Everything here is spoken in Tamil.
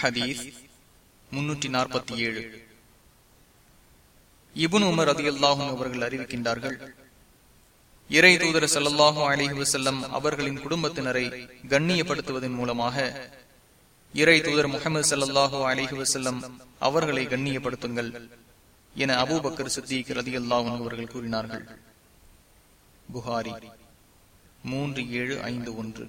ஹதீஸ் முன்னூற்றி நாற்பத்தி ஏழு. இபுன் உமர் அதி அல்லாஹும் அவர்கள் அறிவிக்கின்றார்கள் இறை தூதர செல்லல்லாஹும் அலிஹி வசல்லம் அவர்களின் குடும்பத்தினரை கண்ணியப்படுத்துவதன் மூலமாக இறை தூதர் முகமது சல்லாஹூ அலிஹி வசல்லம் அவர்களை கண்ணியப்படுத்துங்கள் என அபூபக்கர் சித்திக் ரதி அல்லாஹும் அவர்கள் கூறினார்கள். புகாரி மூன்று ஏழு ஐந்து ஒன்று.